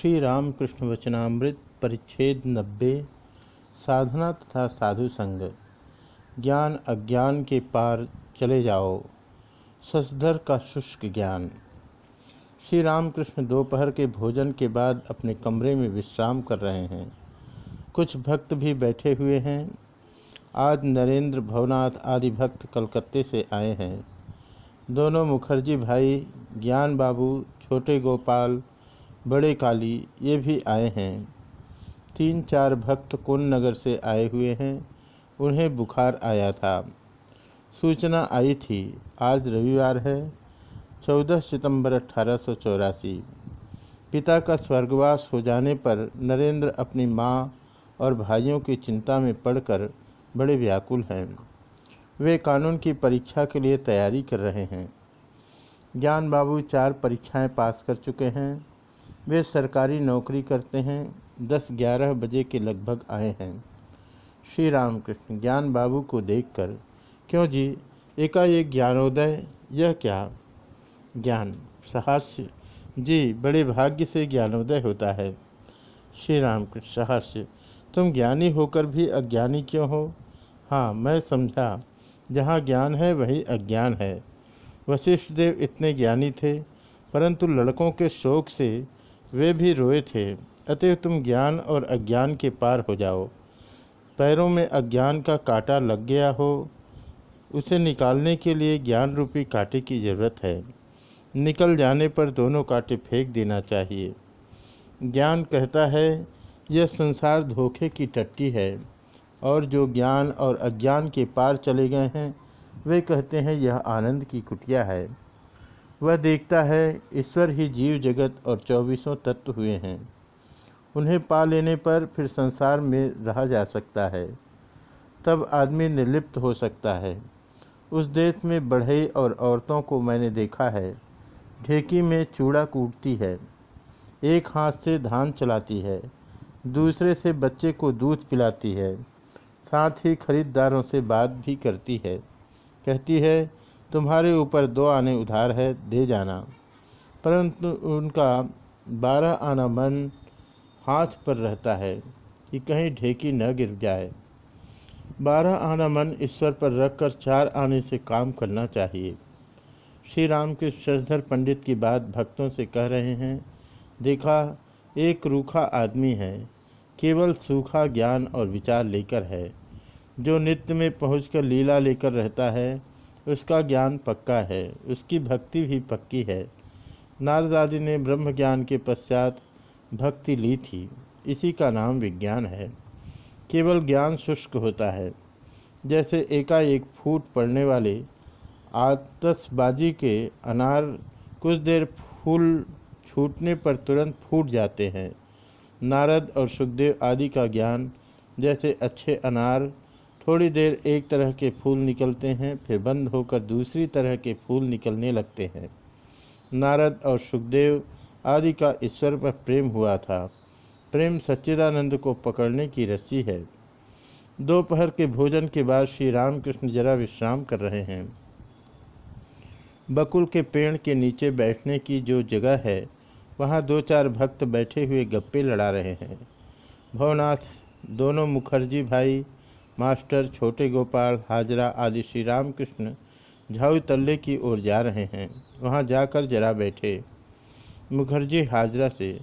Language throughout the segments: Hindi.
श्री रामकृष्ण वचनामृत परिच्छेद नब्बे, साधना तथा साधु संग। ज्ञान अज्ञान के पार चले जाओ, ससधर का शुष्क ज्ञान। श्री रामकृष्ण दोपहर के भोजन के बाद अपने कमरे में विश्राम कर रहे हैं। कुछ भक्त भी बैठे हुए हैं। आज नरेंद्र, भवनाथ आदि भक्त कलकत्ते से आए हैं। दोनों मुखर्जी भाई, ज्ञान बाबू, छोटे गोपाल बड़े काली, ये भी आए हैं। तीन चार भक्त कुन नगर से आए हुए हैं, उन्हें बुखार आया था। सूचना आई थी, आज रविवार है, चौदह सितंबर अठारह सौ चौरासी। पिता का स्वर्गवास हो जाने पर नरेंद्र अपनी माँ और भाइयों की चिंता में पड़कर बड़े व्याकुल हैं। वे कानून की परीक्षा के लिए तैयारी कर रहे हैं। ज्ञान बाबू चार परीक्षाएँ पास कर चुके हैं वे सरकारी नौकरी करते हैं। दस ग्यारह बजे के लगभग आए हैं। श्री रामकृष्ण ज्ञान बाबू को देखकर, क्यों जी? एकाएक ज्ञानोदय, यह क्या? ज्ञान, सहास्य। जी, बड़े भाग्य से ज्ञानोदय होता है। श्री रामकृष्ण, सहास्य। तुम ज्ञानी होकर भी अज्ञानी क्यों हो? हाँ मैं समझा। जहाँ ज्ञान है, वही अज्ञान है। वशिष्ठ देव इतने ज्ञानी थे, परंतु लड़कों के शोक से वे भी रोए थे। अतः तुम ज्ञान और अज्ञान के पार हो जाओ। पैरों में अज्ञान का कांटा लग गया हो, उसे निकालने के लिए ज्ञान रूपी कांटे की ज़रूरत है। निकल जाने पर दोनों कांटे फेंक देना चाहिए। ज्ञान कहता है, यह संसार धोखे की टट्टी है, और जो ज्ञान और अज्ञान के पार चले गए हैं, वे कहते हैं यह आनंद की कुटिया है। वह देखता है, ईश्वर ही जीव जगत और चौबीसों तत्व हुए हैं। उन्हें पा लेने पर फिर संसार में रहा जा सकता है। तब आदमी निर्लिप्त हो सकता है। उस देश में बढ़ई और औरतों को मैंने देखा है। ढेकी में चूड़ा कूटती है। एक हाथ से धान चलाती है। दूसरे से बच्चे को दूध पिलाती है। साथ ही खरीदारों से बात भी करती है। कहती है तुम्हारे ऊपर दो आने उधार है, दे जाना। परंतु उनका बारह आना मन हाथ पर रहता है कि कहीं ढेकी न गिर जाए। बारह आना मन ईश्वर पर रखकर चार आने से काम करना चाहिए। श्री राम के शशधर पंडित की बात भक्तों से कह रहे हैं, देखा, एक रूखा आदमी है, केवल सूखा ज्ञान और विचार लेकर है, जो नित्य में पहुंचकर लीला लेकर रहता है उसका ज्ञान पक्का है, उसकी भक्ति भी पक्की है। नारद आदि ने ब्रह्म ज्ञान के पश्चात भक्ति ली थी। इसी का नाम विज्ञान है। केवल ज्ञान शुष्क होता है। जैसे एकाएक फूट पड़ने वाले आतसबाजी के अनार कुछ देर फूल छूटने पर तुरंत फूट जाते हैं। नारद और सुखदेव आदि का ज्ञान जैसे अच्छे अनार थोड़ी देर एक तरह के फूल निकलते हैं, फिर बंद होकर दूसरी तरह के फूल निकलने लगते हैं। नारद और सुखदेव आदि का ईश्वर पर प्रेम हुआ था। प्रेम सच्चिदानंद को पकड़ने की रस्सी है। दोपहर के भोजन के बाद श्री रामकृष्ण जरा विश्राम कर रहे हैं। बकुल के पेड़ के नीचे बैठने की जो जगह है, वहाँ दो चार भक्त बैठे हुए गप्पे लड़ा रहे हैं। भवनाथ, दोनों मुखर्जी भाई मास्टर, छोटे गोपाल, हाजरा आदि श्री रामकृष्ण झाऊ तल्ले की ओर जा रहे हैं। वहाँ जाकर जरा बैठे। मुखर्जी हाजरा से,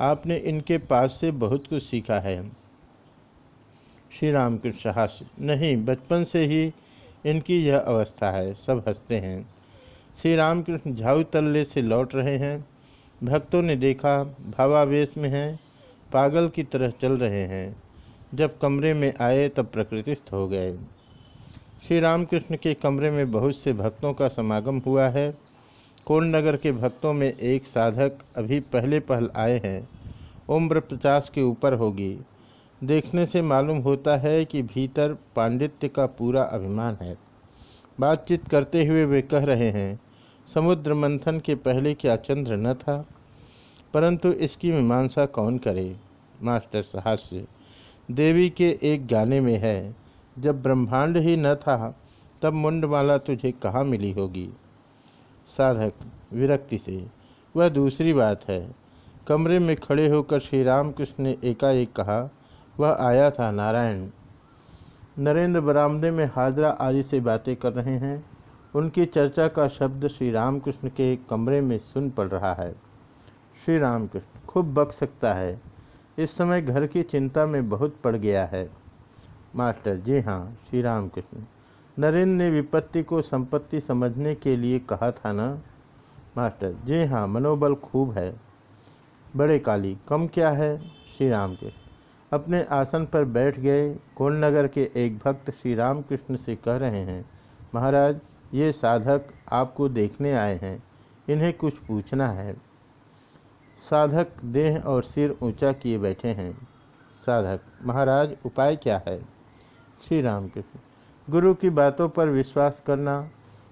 आपने इनके पास से बहुत कुछ सीखा है। श्री रामकृष्ण हास्य, नहीं, बचपन से ही इनकी यह अवस्था है। सब हँसते हैं। श्री रामकृष्ण झाऊ तल्ले से लौट रहे हैं। भक्तों ने देखा, भावावेश में हैं, पागल की तरह चल रहे हैं। जब कमरे में आए तब प्रकृतिस्थ हो गए। श्री रामकृष्ण के कमरे में बहुत से भक्तों का समागम हुआ है। कोण नगर के भक्तों में एक साधक अभी पहले पहल आए हैं। उम्र पचास के ऊपर होगी। देखने से मालूम होता है कि भीतर पांडित्य का पूरा अभिमान है। बातचीत करते हुए वे कह रहे हैं, समुद्र मंथन के पहले क्या चंद्र न था? परंतु इसकी मीमांसा कौन करे? मास्टर साहस्य देवी के एक गाने में है। जब ब्रह्मांड ही न था, तब मुंडमाला तुझे कहाँ मिली होगी? साधक, विरक्ति से, वह दूसरी बात है। कमरे में खड़े होकर श्री रामकृष्ण ने एकाएक कहा, वह आया था नारायण। नरेंद्र बरामदे में हाजरा आदि से बातें कर रहे हैं। उनकी चर्चा का शब्द श्री रामकृष्ण के कमरे में सुन पड़ रहा है। श्री रामकृष्ण खूब बक सकता है। इस समय घर की चिंता में बहुत पड़ गया है। मास्टर, जी हाँ श्री राम कृष्ण नरेंद्र ने विपत्ति को संपत्ति समझने के लिए कहा था ना? मास्टर, जी हाँ मनोबल खूब है। बड़े काली, कम क्या है? श्री राम कृष्ण अपने आसन पर बैठ गए नगर के एक भक्त श्री रामकृष्ण से कह रहे हैं, महाराज, ये साधक आपको देखने आए हैं। इन्हें कुछ पूछना है। साधक देह और सिर ऊँचा किए बैठे हैं। साधक, महाराज, उपाय क्या है? श्री राम कृष्ण गुरु की बातों पर विश्वास करना,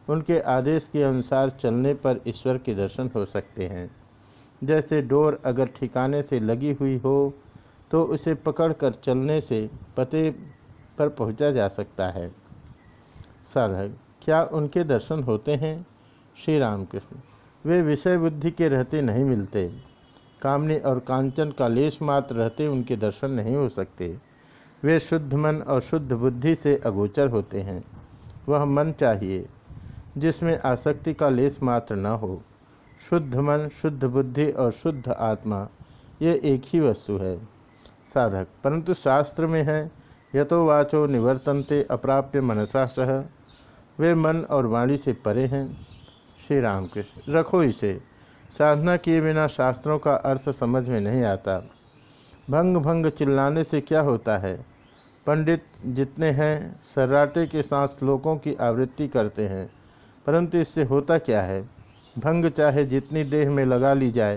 उनके आदेश के अनुसार चलने पर ईश्वर के दर्शन हो सकते हैं। जैसे डोर अगर ठिकाने से लगी हुई हो तो उसे पकड़कर चलने से पते पर पहुँचा जा सकता है। साधक, क्या उनके दर्शन होते हैं? श्री रामकृष्ण वे विषय बुद्धि के रहते नहीं मिलते। कामनी और कांचन का लेश मात्र रहते उनके दर्शन नहीं हो सकते। वे शुद्ध मन और शुद्ध बुद्धि से अगोचर होते हैं। वह मन चाहिए, जिसमें आसक्ति का लेस मात्र न हो। शुद्ध मन, शुद्ध बुद्धि और शुद्ध आत्मा, ये एक ही वस्तु है। साधक, परंतु शास्त्र में है यथो वाचो निवर्तनते अप्राप्य मनसा सह। वे मन और वाणी से परे हैं। श्री राम कृष्ण रखो इसे। साधना किए बिना शास्त्रों का अर्थ समझ में नहीं आता। भंग भंग चिल्लाने से क्या होता है? पंडित जितने हैं, सर्राटे के साथ श्लोकों की आवृत्ति करते हैं। परंतु इससे होता क्या है? भंग चाहे जितनी देह में लगा ली जाए,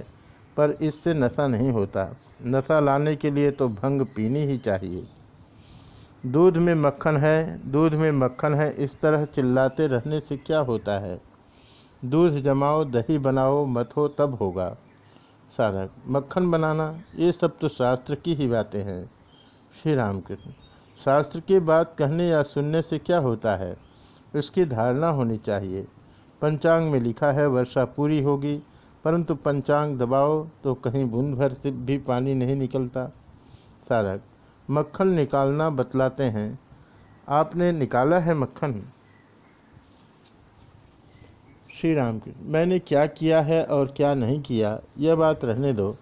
पर इससे नशा नहीं होता। नशा लाने के लिए तो भंग पीनी ही चाहिए। दूध में मक्खन है, दूध में मक्खन है, इस तरह चिल्लाते रहने से क्या होता है? दूध जमाओ, दही बनाओ, मत हो तब होगा। साधक, मक्खन बनाना, ये सब तो शास्त्र की ही बातें हैं। श्री राम कृष्ण शास्त्र की बात कहने या सुनने से क्या होता है? उसकी धारणा होनी चाहिए। पंचांग में लिखा है, वर्षा पूरी होगी, परंतु पंचांग दबाओ तो कहीं बूंद भर से भी पानी नहीं निकलता। साधक, मक्खन निकालना बतलाते हैं। आपने निकाला है मक्खन? श्री राम की। मैंने क्या किया है और क्या नहीं किया, यह बात रहने दो।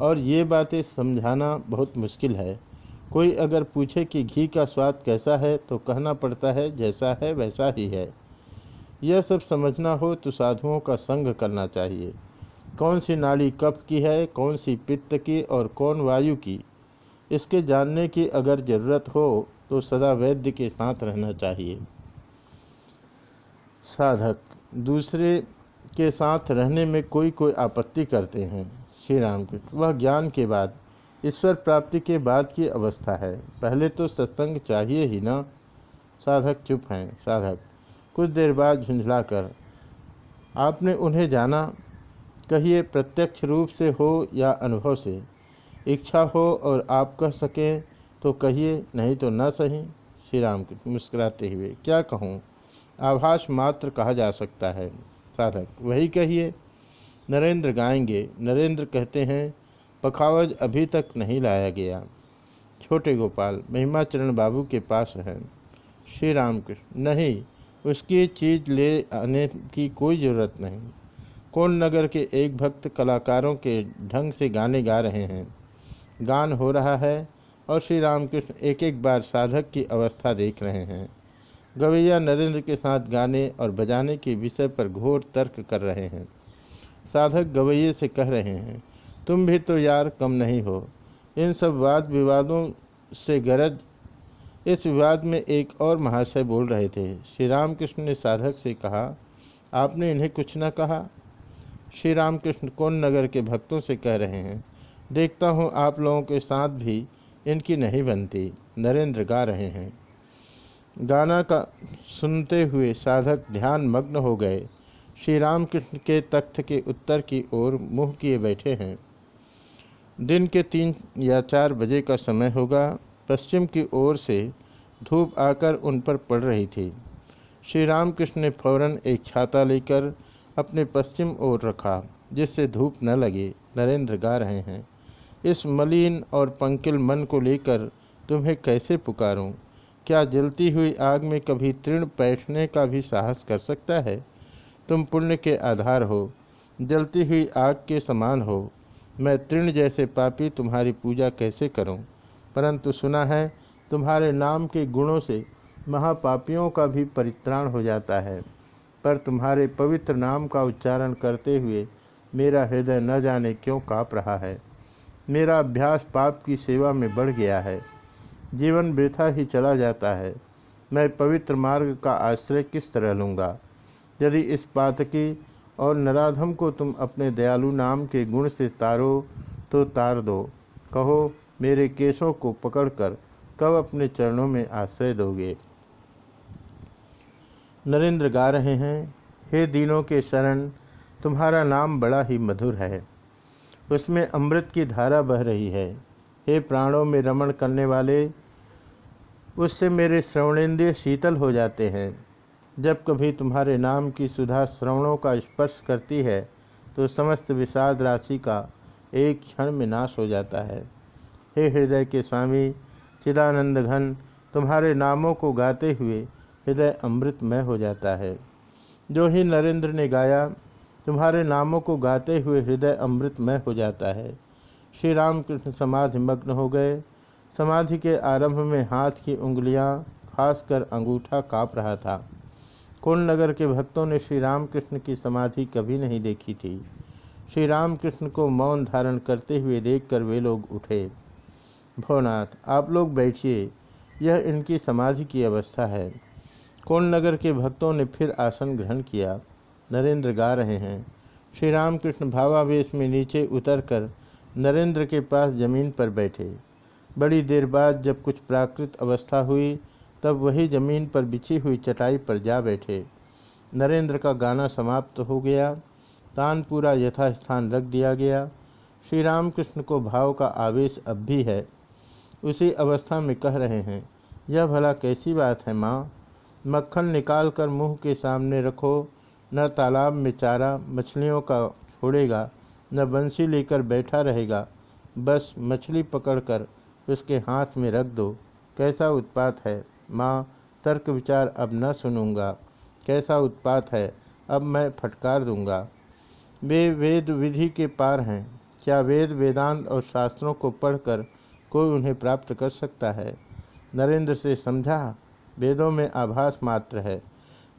और ये बातें समझाना बहुत मुश्किल है। कोई अगर पूछे कि घी का स्वाद कैसा है तो कहना पड़ता है, जैसा है, वैसा ही है। यह सब समझना हो तो साधुओं का संग करना चाहिए। कौन सी नाड़ी कफ की है, कौन सी पित्त की और कौन वायु की? इसके जानने की अगर ज़रूरत हो तो सदा वैद्य के साथ रहना चाहिए। साधक दूसरे के साथ रहने में कोई कोई आपत्ति करते हैं, श्री राम कृष्ण वह ज्ञान के बाद, ईश्वर प्राप्ति के बाद की अवस्था है। पहले तो सत्संग चाहिए ही ना। साधक चुप हैं। साधक, कुछ देर बाद झुंझलाकर, आपने उन्हें जाना? कहिए, प्रत्यक्ष रूप से हो या अनुभव से? इच्छा हो और आप कह सकें तो कहिए, नहीं तो ना सही। श्री राम मुस्कुराते हुए, क्या कहूँ? आभास मात्र कहा जा सकता है। साधक, वही कहिए, नरेंद्र गाएँगे। नरेंद्र कहते हैं, पखावज अभी तक नहीं लाया गया। छोटे गोपाल, महिमाचरण बाबू के पास है। श्री राम कृष्ण नहीं, उसकी चीज़ ले आने की कोई ज़रूरत नहीं। कौन नगर के एक भक्त कलाकारों के ढंग से गाने गा रहे हैं? गान हो रहा है और श्री रामकृष्ण एक एक बार साधक की अवस्था देख रहे हैं। गवैया नरेंद्र के साथ गाने और बजाने के विषय पर घोर तर्क कर रहे हैं। साधक गवैये से कह रहे हैं, तुम भी तो यार कम नहीं हो। इन सब वाद विवादों से गरज इस विवाद में एक और महाशय बोल रहे थे। श्री रामकृष्ण ने साधक से कहा, आपने इन्हें कुछ न कहा श्री रामकृष्ण कौन नगर के भक्तों से कह रहे हैं, देखता हूँ आप लोगों के साथ भी इनकी नहीं बनती। नरेंद्र गा रहे हैं। गाना का सुनते हुए साधक ध्यान मग्न हो गए। श्री रामकृष्ण के तख्त के उत्तर की ओर मुँह किए बैठे हैं। दिन के तीन या चार बजे का समय होगा। पश्चिम की ओर से धूप आकर उन पर पड़ रही थी। श्री रामकृष्ण ने फ़ौरन एक छाता लेकर अपने पश्चिम ओर रखा, जिससे धूप न लगे। नरेंद्र गा रहे हैं। इस मलिन और पंकिल मन को लेकर तुम्हें कैसे पुकारूं? क्या जलती हुई आग में कभी तृण बैठने का भी साहस कर सकता है? तुम पुण्य के आधार हो, जलती हुई आग के समान हो। मैं तृण जैसे पापी तुम्हारी पूजा कैसे करूँ? परंतु सुना है, तुम्हारे नाम के गुणों से महापापियों का भी परित्राण हो जाता है। पर तुम्हारे पवित्र नाम का उच्चारण करते हुए मेरा हृदय न जाने क्यों काँप रहा है? मेरा अभ्यास पाप की सेवा में बढ़ गया है। जीवन वृथा ही चला जाता है। मैं पवित्र मार्ग का आश्रय किस तरह लूँगा? यदि इस पातकी और नराधम को तुम अपने दयालु नाम के गुण से तारो तो तार दो। कहो, मेरे केशों को पकड़कर कब अपने चरणों में आश्रय दोगे? नरेंद्र गा रहे हैं, हे दिनों के शरण, तुम्हारा नाम बड़ा ही मधुर है। उसमें अमृत की धारा बह रही है। हे प्राणों में रमण करने वाले, उससे मेरे श्रवणेन्द्रिय शीतल हो जाते हैं। जब कभी तुम्हारे नाम की सुधा श्रवणों का स्पर्श करती है तो समस्त विषाद राशि का एक क्षण में नाश हो जाता है। हे हृदय के स्वामी, चिदानंद घन, तुम्हारे नामों को गाते हुए हृदय अमृतमय हो जाता है। जो ही नरेंद्र ने गाया, तुम्हारे नामों को गाते हुए हृदय अमृतमय हो जाता है। श्री रामकृष्ण समाधि मग्न हो गए। समाधि के आरंभ में हाथ की उंगलियाँ, खासकर अंगूठा काँप रहा था। कुंड नगर के भक्तों ने श्री रामकृष्ण की समाधि कभी नहीं देखी थी। श्री रामकृष्ण को मौन धारण करते हुए देखकर वे लोग उठे। भवनाथ आप लोग बैठिए। यह इनकी समाधि की अवस्था है। कुंड नगर के भक्तों ने फिर आसन ग्रहण किया। नरेंद्र गा रहे हैं। श्री रामकृष्ण भावावेश में नीचे उतरकर नरेंद्र के पास ज़मीन पर बैठे। बड़ी देर बाद जब कुछ प्राकृत अवस्था हुई, तब वही ज़मीन पर बिछी हुई चटाई पर जा बैठे। नरेंद्र का गाना समाप्त हो गया। तान पूरा यथास्थान रख दिया गया। श्री रामकृष्ण को भाव का आवेश अब भी है। उसी अवस्था में कह रहे हैं, यह भला कैसी बात है, माँ? मक्खन निकाल कर मुँह के सामने रखो, न तालाब में चारा, मछलियों का छोड़ेगा। न बंसी लेकर बैठा रहेगा। बस मछली पकड़कर उसके हाथ में रख दो। कैसा उत्पात है? माँ, तर्क विचार अब न सुनूँगा। कैसा उत्पात है? अब मैं फटकार दूँगा। वे वेद विधि के पार हैं। क्या वेद, वेदांत और शास्त्रों को पढ़कर कोई उन्हें प्राप्त कर सकता है? नरेंद्र से समझा, वेदों में आभास मात्र है।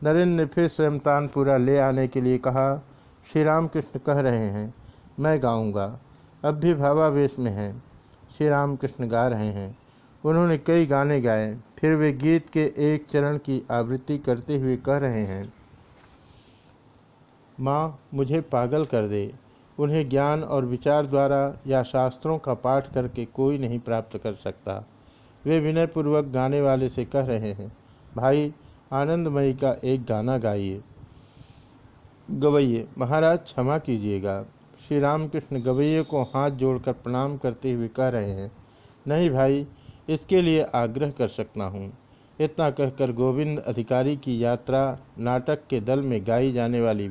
नरेंद्र ने फिर स्वयं तानपुरा ले आने के लिए कहा श्री रामकृष्ण कह रहे हैं मैं गाऊँगा। अब भी भावावेश में हैं। श्री राम कृष्ण गा रहे हैं। उन्होंने कई गाने गाए, फिर वे गीत के एक चरण की आवृत्ति करते हुए कह रहे हैं, माँ, मुझे पागल कर दे। उन्हें ज्ञान और विचार द्वारा या शास्त्रों का पाठ करके कोई नहीं प्राप्त कर सकता। वे विनयपूर्वक गाने वाले से कह रहे हैं, भाई, आनंदमयी का एक गाना गाइए। गवैये महाराज, क्षमा कीजिएगा। श्री रामकृष्ण गवैये को हाथ जोड़कर प्रणाम करते हुए कह रहे हैं, नहीं भाई, इसके लिए आग्रह कर सकता हूँ। इतना कहकर गोविंद अधिकारी की यात्रा नाटक के दल में गाई जाने वाली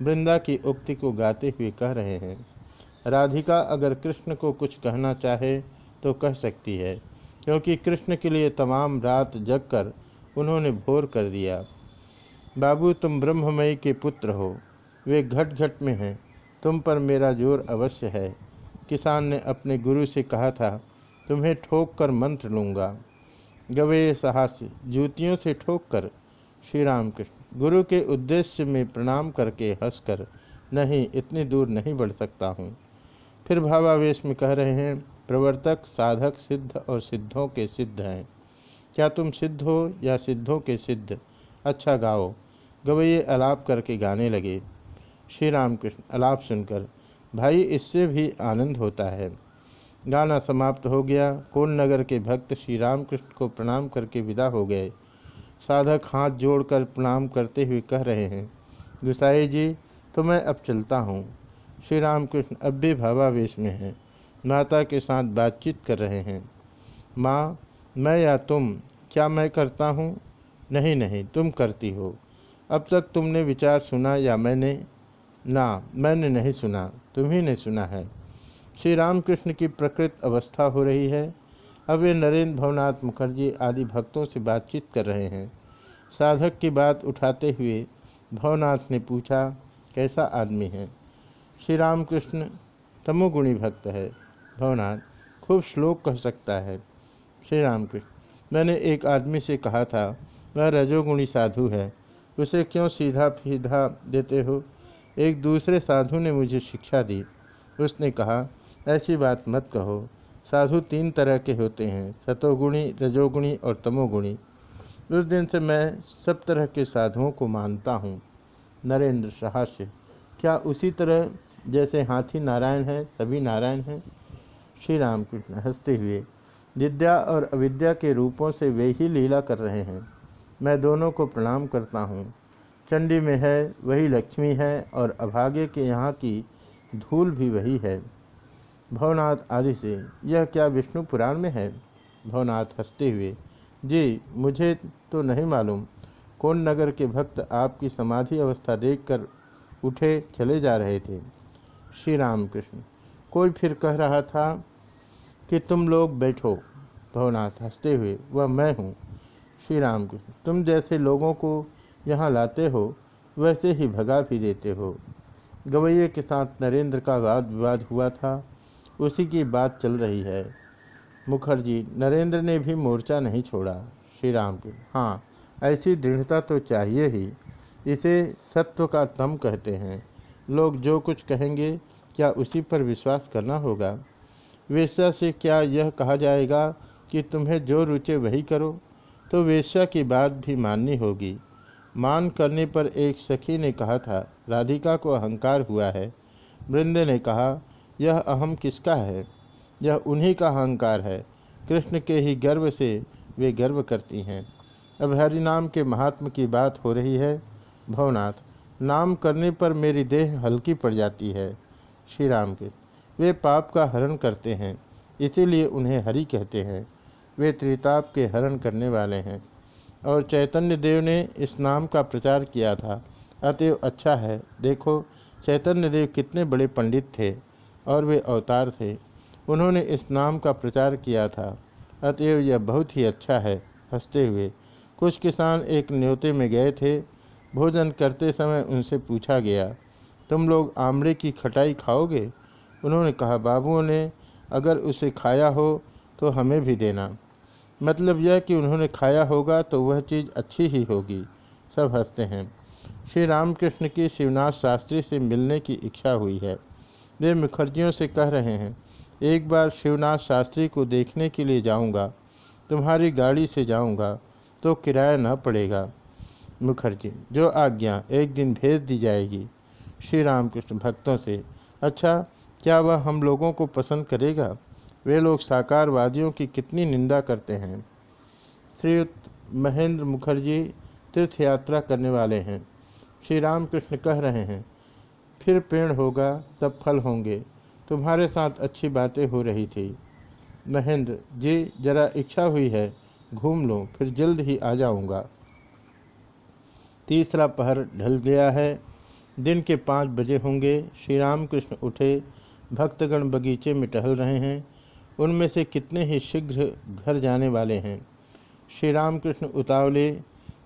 वृंदा की उक्ति को गाते हुए कह रहे हैं, राधिका अगर कृष्ण को कुछ कहना चाहे तो कह सकती है, क्योंकि कृष्ण के लिए तमाम रात जग कर उन्होंने भोर कर दिया। बाबू तुम ब्रह्ममयी के पुत्र हो, वे घट घट में हैं। तुम पर मेरा ज़ोर अवश्य है। किसान ने अपने गुरु से कहा था, तुम्हें ठोक कर मंत्र लूँगा। गवे साहस जूतियों से ठोक कर श्री राम कृष्ण गुरु के उद्देश्य में प्रणाम करके हंसकर नहीं, इतनी दूर नहीं बढ़ सकता हूँ फिर भावावेश में कह रहे हैं, प्रवर्तक, साधक, सिद्ध और सिद्धों के सिद्ध हैं। क्या तुम सिद्ध हो या सिद्धों के सिद्ध? अच्छा गाओ गवैये अलाप करके गाने लगे। श्री राम कृष्ण अलाप सुनकर, भाई, इससे भी आनंद होता है। गाना समाप्त हो गया। कोल नगर के भक्त श्री रामकृष्ण को प्रणाम करके विदा हो गए। साधक हाथ जोड़कर प्रणाम करते हुए कह रहे हैं गुसाई जी तो मैं अब चलता हूँ। श्री रामकृष्ण अब भी भावावेश में हैं। माता के साथ बातचीत कर रहे हैं। माँ, मैं या तुम, क्या मैं करता हूँ? नहीं नहीं, तुम करती हो। अब तक तुमने विचार सुना या मैंने ना, मैंने नहीं सुना तुम्ही ने सुना है। श्री रामकृष्ण की प्रकृत अवस्था हो रही है। अब वे नरेंद्र भवनाथ मुखर्जी आदि भक्तों से बातचीत कर रहे हैं। साधक की बात उठाते हुए भवनाथ ने पूछा, कैसा आदमी है? श्री रामकृष्ण तमोगुणी भक्त है। भवनाथ, खूब श्लोक कह सकता है। श्री रामकृष्ण मैंने एक आदमी से कहा था, वह रजोगुणी साधु है। उसे क्यों सीधा फीधा देते हो? एक दूसरे साधु ने मुझे शिक्षा दी। उसने कहा, ऐसी बात मत कहो। साधु तीन तरह के होते हैं, सतोगुणी, रजोगुणी और तमोगुणी। उस दिन से मैं सब तरह के साधुओं को मानता हूँ। नरेंद्र सहास्य, क्या उसी तरह जैसे हाथी नारायण है, सभी नारायण हैं? श्री रामकृष्ण हँसते हुए, विद्या और अविद्या के रूपों से वे ही लीला कर रहे हैं। मैं दोनों को प्रणाम करता हूँ। चंडी में है, वही लक्ष्मी है और अभागे के यहाँ की धूल भी वही है। भवनाथ आदि से, यह क्या विष्णु पुराण में है? भवनाथ हँसते हुए, जी, मुझे तो नहीं मालूम। कौन नगर के भक्त आपकी समाधि अवस्था देखकर उठे चले जा रहे थे? श्री राम कृष्ण कोई फिर कह रहा था कि तुम लोग बैठो। भवनाथ हँसते हुए, वह मैं हूँ। श्री राम कृष्ण तुम जैसे लोगों को यहाँ लाते हो, वैसे ही भगा भी देते हो। गवैये के साथ नरेंद्र का वाद विवाद हुआ था, उसी की बात चल रही है। मुखर्जी, नरेंद्र ने भी मोर्चा नहीं छोड़ा। श्री राम के हाँ ऐसी दृढ़ता तो चाहिए ही। इसे सत्व का तम कहते हैं। लोग जो कुछ कहेंगे, क्या उसी पर विश्वास करना होगा? वेश्या से क्या यह कहा जाएगा कि तुम्हें जो रुचे वही करो? तो वेश्या की बात भी माननी होगी। मान करने पर एक सखी ने कहा था, राधिका को अहंकार हुआ है। वृंदे ने कहा, यह अहम किसका है? यह उन्हीं का अहंकार है। कृष्ण के ही गर्व से वे गर्व करती हैं। अब हरि नाम के महात्म की बात हो रही है। भवनाथ, नाम करने पर मेरी देह हल्की पड़ जाती है। श्री राम के वे पाप का हरण करते हैं, इसीलिए उन्हें हरि कहते हैं। वे त्रिताप के हरण करने वाले हैं। और चैतन्य देव ने इस नाम का प्रचार किया था। अतएव अच्छा है। देखो, चैतन्य देव कितने बड़े पंडित थे और वे अवतार थे। उन्होंने इस नाम का प्रचार किया था। अतएव यह बहुत ही अच्छा है, हँसते हुए। कुछ किसान एक न्योते में गए थे। भोजन करते समय उनसे पूछा गया, तुम लोग आमड़े की खटाई खाओगे? उन्होंने कहा, बाबुओं ने, अगर उसे खाया हो तो हमें भी देना। मतलब यह कि उन्होंने खाया होगा तो वह चीज़ अच्छी ही होगी। सब हँसते हैं। श्री रामकृष्ण की शिवनाथ शास्त्री से मिलने की इच्छा हुई है। वे मुखर्जियों से कह रहे हैं, एक बार शिवनाथ शास्त्री को देखने के लिए जाऊँगा, तुम्हारी गाड़ी से जाऊँगा तो किराया न पड़ेगा। मुखर्जी, जो आज्ञा एक दिन भेज दी जाएगी। श्री रामकृष्ण भक्तों से अच्छा क्या वह हम लोगों को पसंद करेगा? वे लोग साकारवादियों की कितनी निंदा करते हैं। श्रीयुक्त महेंद्र मुखर्जी तीर्थ यात्रा करने वाले हैं। श्री रामकृष्ण कह रहे हैं, फिर पेड़ होगा, तब फल होंगे। तुम्हारे साथ अच्छी बातें हो रही थी। महेंद्र, जी, जरा इच्छा हुई है, घूम लो, फिर जल्द ही आ जाऊँगा। तीसरा पहर ढल गया है। दिन के पाँच बजे होंगे। श्री राम कृष्ण उठे, भक्तगण बगीचे में टहल रहे हैं। उनमें से कितने ही शीघ्र घर जाने वाले हैं। श्री राम कृष्ण उतावले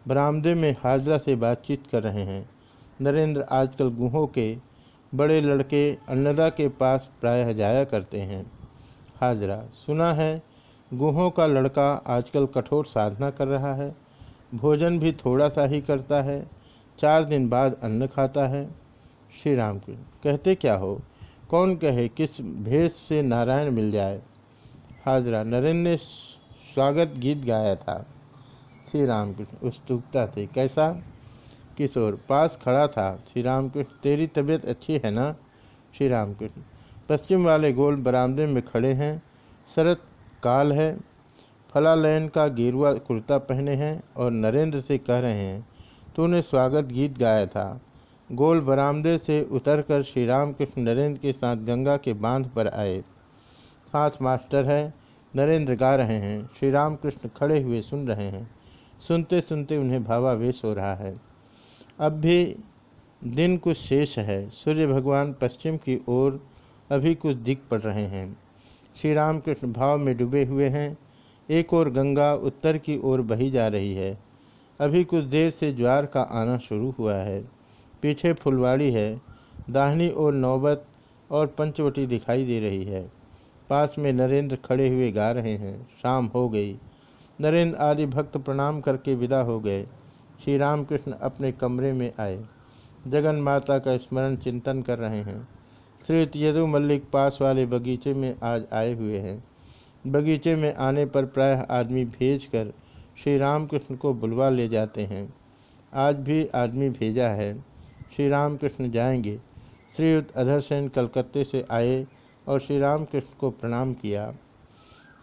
बरामदे में हाजरा से बातचीत कर रहे हैं। नरेंद्र आजकल गुहों के बड़े लड़के अन्नदा के पास प्रायः जाया करते हैं। हाजरा, सुना है, गुहों का लड़का आजकल कठोर साधना कर रहा है। भोजन भी थोड़ा सा ही करता है। चार दिन बाद अन्न खाता है। श्री राम कहते क्या हो? कौन कहे किस भेष से नारायण मिल जाए? हाजरा नरेंद्र ने स्वागत गीत गाया था। श्री रामकृष्ण उत्सुकता से, कैसा किशोर, पास खड़ा था। श्री रामकृष्ण तेरी तबीयत अच्छी है ना? श्री रामकृष्ण पश्चिम वाले गोल बरामदे में खड़े हैं। शरत काल है। फलालयन का गेरुआ कुर्ता पहने हैं और नरेंद्र से कह रहे हैं, तूने स्वागत गीत गाया था। गोल बरामदे से उतरकर श्री राम कृष्ण नरेंद्र के साथ गंगा के बाँध पर आए। साथ मास्टर है। नरेंद्र गा रहे हैं श्री राम कृष्ण खड़े हुए सुन रहे हैं सुनते सुनते उन्हें भावावेश हो रहा है। अब भी दिन कुछ शेष है, सूर्य भगवान पश्चिम की ओर अभी कुछ दिख पड़ रहे हैं। श्री रामकृष्ण भाव में डूबे हुए हैं, एक और गंगा उत्तर की ओर बही जा रही है। अभी कुछ देर से ज्वार का आना शुरू हुआ है। पीछे फुलवाड़ी है, दाहिनी ओर नौबत और पंचवटी दिखाई दे रही है। पास में नरेंद्र खड़े हुए गा रहे हैं। शाम हो गई। नरेंद्र आदि भक्त प्रणाम करके विदा हो गए। श्री रामकृष्ण अपने कमरे में आए। जगन माता का स्मरण चिंतन कर रहे हैं। श्री यदु मल्लिक पास वाले बगीचे में आज आए हुए हैं। बगीचे में आने पर प्रायः आदमी भेजकर श्री रामकृष्ण को बुलवा ले जाते हैं। आज भी आदमी भेजा है। श्री रामकृष्ण जाएँगे। श्रीयुक्त अधर सेन कलकत्ते से आए। और श्री रामकृष्ण को प्रणाम किया।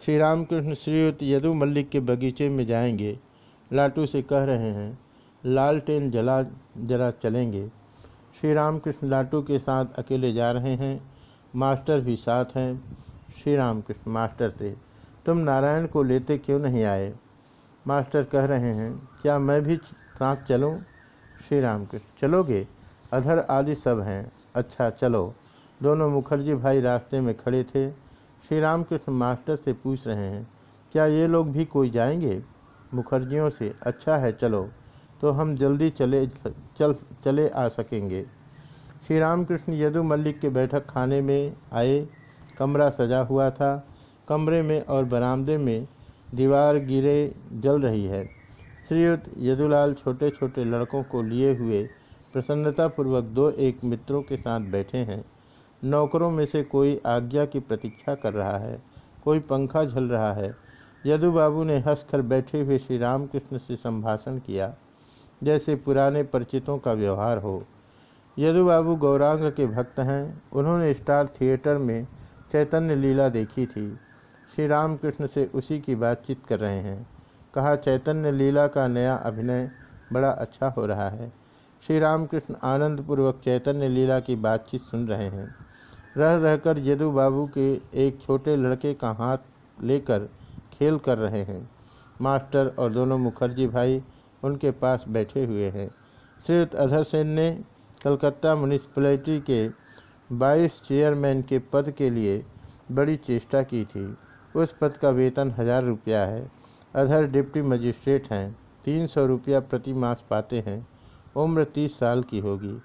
श्री रामकृष्ण श्रीयुक्त यदु मल्लिक के बगीचे में जाएँगे। लाटू से कह रहे हैं, लालटेन जला, जरा चलेंगे। श्री रामकृष्ण लाटू के साथ अकेले जा रहे हैं। मास्टर भी साथ हैं। श्री राम कृष्ण मास्टर से, तुम नारायण को लेते क्यों नहीं आए? मास्टर कह रहे हैं, क्या मैं भी साथ चलूँ? श्री राम कृष्ण चलोगे? अधर आदि सब हैं। अच्छा चलो। दोनों मुखर्जी भाई रास्ते में खड़े थे। श्री राम कृष्ण मास्टर से पूछ रहे हैं, क्या ये लोग भी कोई जाएँगे? मुखर्जियों से अच्छा है, चलो तो हम जल्दी चले, चल, चले आ सकेंगे। श्री रामकृष्ण यदु मल्लिक के बैठक खाने में आए। कमरा सजा हुआ था। कमरे में और बरामदे में दीवार गिरे, जल रही है। श्रीयुत यदुलाल छोटे छोटे लड़कों को लिए हुए प्रसन्नतापूर्वक दो एक मित्रों के साथ बैठे हैं। नौकरों में से कोई आज्ञा की प्रतीक्षा कर रहा है, कोई पंखा झल रहा है। यदु बाबू ने हंसकर बैठे हुए श्री रामकृष्ण से संभाषण किया, जैसे पुराने परिचितों का व्यवहार हो। यदु बाबू गौरांग के भक्त हैं, उन्होंने स्टार थिएटर में चैतन्य लीला देखी थी। श्री रामकृष्ण से उसी की बातचीत कर रहे हैं। कहा, चैतन्य लीला का नया अभिनय बड़ा अच्छा हो रहा है। श्री रामकृष्ण आनंदपूर्वक चैतन्य लीला की बातचीत सुन रहे हैं। रह रहकर यदु बाबू के एक छोटे लड़के का हाथ लेकर खेल कर रहे हैं। मास्टर और दोनों मुखर्जी भाई उनके पास बैठे हुए हैं। श्रीयुक्त अधर सेन ने कलकत्ता म्यूनिसपैलिटी के बाईस चेयरमैन के पद के लिए बड़ी चेष्टा की थी। उस पद का वेतन हज़ार रुपया है। अधर डिप्टी मजिस्ट्रेट हैं। तीन सौ रुपया प्रति मास पाते हैं। उम्र तीस साल की होगी।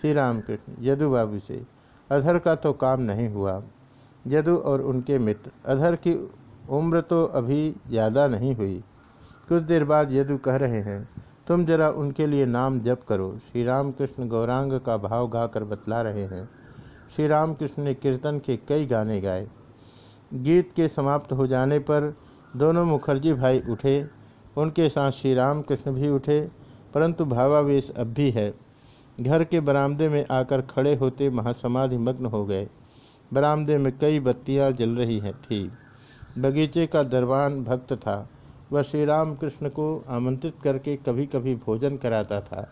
श्री रामकृष्ण यदु बाबू से। अधर का तो काम नहीं हुआ। यदु और उनके मित्र। अधर की उम्र तो अभी ज़्यादा नहीं हुई। कुछ देर बाद यदु कह रहे हैं, तुम जरा उनके लिए नाम जप करो। श्री रामकृष्ण गौरांग का भाव गाकर बतला रहे हैं। श्री रामकृष्ण ने कीर्तन के कई गाने गाए। गीत के समाप्त हो जाने पर दोनों मुखर्जी भाई उठे। उनके साथ श्री रामकृष्ण भी उठे, परंतु भावावेश अब भी है। घर के बरामदे में आकर खड़े होते महासमाधि मग्न हो गए। बरामदे में कई बत्तियाँ जल रही हैं, थी। बगीचे का दरबान भक्त था। वह श्री राम कृष्ण को आमंत्रित करके कभी कभी भोजन कराता था।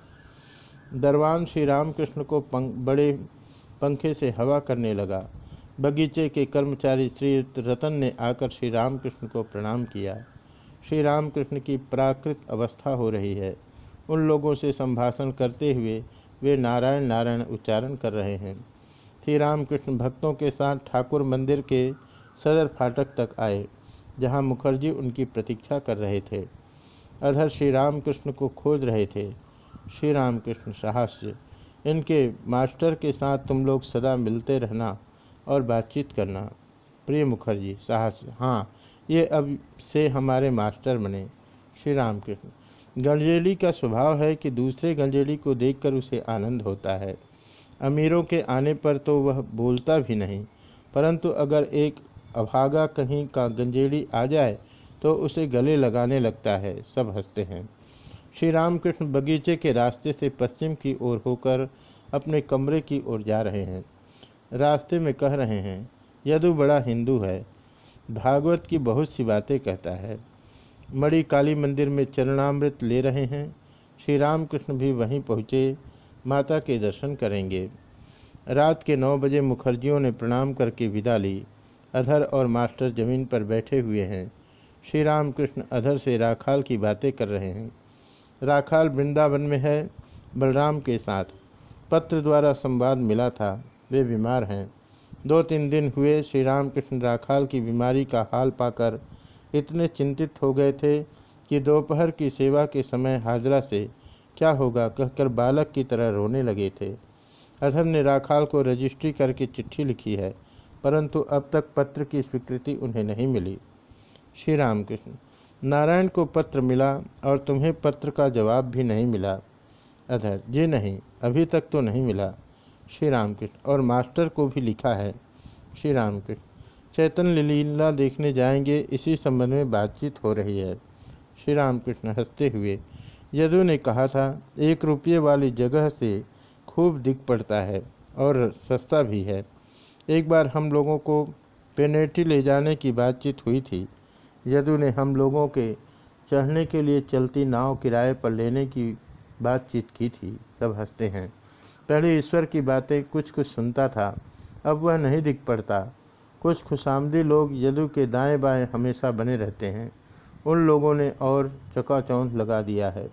दरबान श्री राम कृष्ण को बड़े पंखे से हवा करने लगा। बगीचे के कर्मचारी श्री रतन ने आकर श्री रामकृष्ण को प्रणाम किया। श्री रामकृष्ण की प्राकृत अवस्था हो रही है। उन लोगों से संभाषण करते हुए वे नारायण नारायण उच्चारण कर रहे हैं। श्री रामकृष्ण भक्तों के साथ ठाकुर मंदिर के सदर फाटक तक आए, जहाँ मुखर्जी उनकी प्रतीक्षा कर रहे थे। अधर श्री रामकृष्ण को खोज रहे थे। श्री रामकृष्ण साहस्य, इनके मास्टर के साथ तुम लोग सदा मिलते रहना और बातचीत करना। प्रिय मुखर्जी साहस हाँ ये अब से हमारे मास्टर बने। श्री राम कृष्ण गंजेली का स्वभाव है कि दूसरे गंजेली को देखकर उसे आनंद होता है। अमीरों के आने पर तो वह बोलता भी नहीं, परंतु अगर एक अभागा कहीं का गंजेड़ी आ जाए तो उसे गले लगाने लगता है, सब हँसते हैं। श्री रामकृष्ण बगीचे के रास्ते से पश्चिम की ओर होकर अपने कमरे की ओर जा रहे हैं। रास्ते में कह रहे हैं, यदु बड़ा हिंदू है। भागवत की बहुत सी बातें कहता है। मणि काली मंदिर में चरणामृत ले रहे हैं। श्री रामकृष्ण भी वहीं पहुँचे, माता के दर्शन करेंगे। रात के नौ बजे मुखर्जियों ने प्रणाम करके विदा ली। अधर और मास्टर ज़मीन पर बैठे हुए हैं। श्री राम कृष्ण अधर से राखाल की बातें कर रहे हैं। राखाल वृंदावन में है, बलराम के साथ। पत्र द्वारा संवाद मिला था, वे बीमार हैं। दो तीन दिन हुए श्री राम कृष्ण राखाल की बीमारी का हाल पाकर इतने चिंतित हो गए थे कि दोपहर की सेवा के समय हाजरा से, क्या होगा? कहकर बालक की तरह रोने लगे थे। अधर ने राखाल को रजिस्ट्री करके चिट्ठी लिखी है, परंतु अब तक पत्र की स्वीकृति उन्हें नहीं मिली। श्री रामकृष्ण, नारायण को पत्र मिला और तुम्हें पत्र का जवाब भी नहीं मिला? अधर जी नहीं, अभी तक तो नहीं मिला। श्री रामकृष्ण, और मास्टर को भी लिखा है। श्री रामकृष्ण चैतन्य लीला देखने जाएँगे, इसी संबंध में बातचीत हो रही है। श्री रामकृष्ण हँसते हुए, यदु ने कहा था, एक रुपये वाली जगह से खूब दिख पड़ता है और सस्ता भी है। एक बार हम लोगों को पेनेटी ले जाने की बातचीत हुई थी। यदु ने हम लोगों के चढ़ने के लिए चलती नाव किराए पर लेने की बातचीत की थी। सब हँसते हैं। पहले ईश्वर की बातें कुछ कुछ सुनता था, अब वह नहीं दिख पड़ता। कुछ खुशामदी लोग यदु के दाएँ बाएँ हमेशा बने रहते हैं। उन लोगों ने और चकाचौंध लगा दिया है।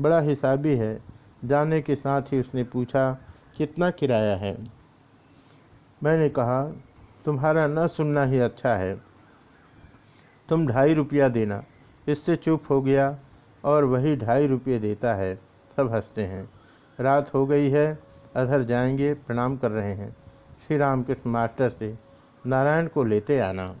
बड़ा हिसाबी है। जाने के साथ ही उसने पूछा, कितना किराया है? मैंने कहा, तुम्हारा न सुनना ही अच्छा है। तुम ढाई रुपया देना। इससे चुप हो गया और वही ढाई रुपये देता है। सब हँसते हैं। रात हो गई है। अधर जाएँगे, प्रणाम कर रहे हैं। श्री रामकृष्ण मास्टर से नारायण को लेते आना।